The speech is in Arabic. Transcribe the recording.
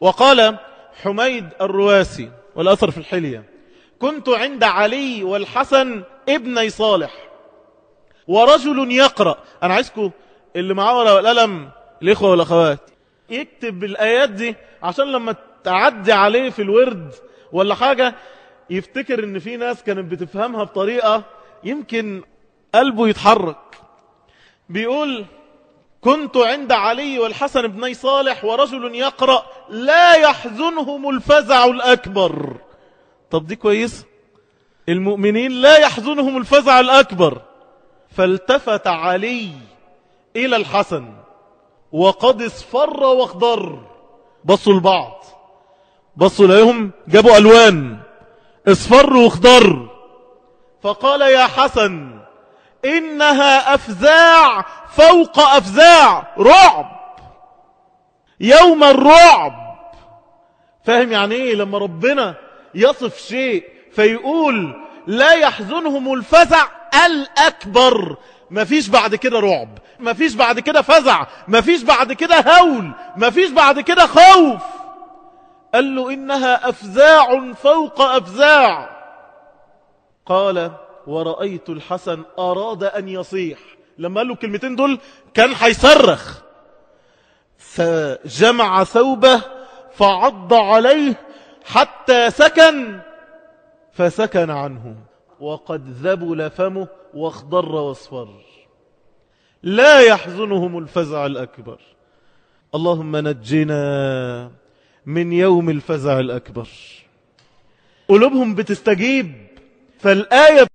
وقال حميد الرواسي والأثر في الحلية كنت عند علي والحسن ابني صالح ورجل يقرأ. أنا عايزكم اللي معاه ورقة والقلم الإخوة والأخوات يكتب الآيات دي عشان لما تعدي عليه في الورد ولا حاجة يفتكر إن في ناس كانت بتفهمها بطريقة يمكن قلبه يتحرك. بيقول كنت عند علي والحسن بني صالح ورجل يقرأ لا يحزنهم الفزع الأكبر. طب دي كويس المؤمنين لا يحزنهم الفزع الأكبر. فالتفت علي إلى الحسن وقد اصفر واخضر. بصوا لبعض. بصوا لهم جابوا ألوان. اصفر واخضر. فقال يا حسن إنها أفزاع فوق أفزاع رعب. يوم الرعب. فاهم يعني إيه؟ لما ربنا يصف شيء فيقول لا يحزنهم الفزع الأكبر. مفيش بعد كده رعب مفيش بعد كده فزع مفيش بعد كده هول مفيش بعد كده خوف. قال له إنها أفزاع فوق أفزاع. قال ورأيت الحسن أراد أن يصيح. لما قال له الكلمتين دول كان هيصرخ. فجمع ثوبه فعض عليه حتى سكن. فسكن عنه. وقد ذبل فمه واخضر واصفر. لا يحزنهم الفزع الأكبر. اللهم نجنا من يوم الفزع الأكبر. قلوبهم بتستجيب. فالآية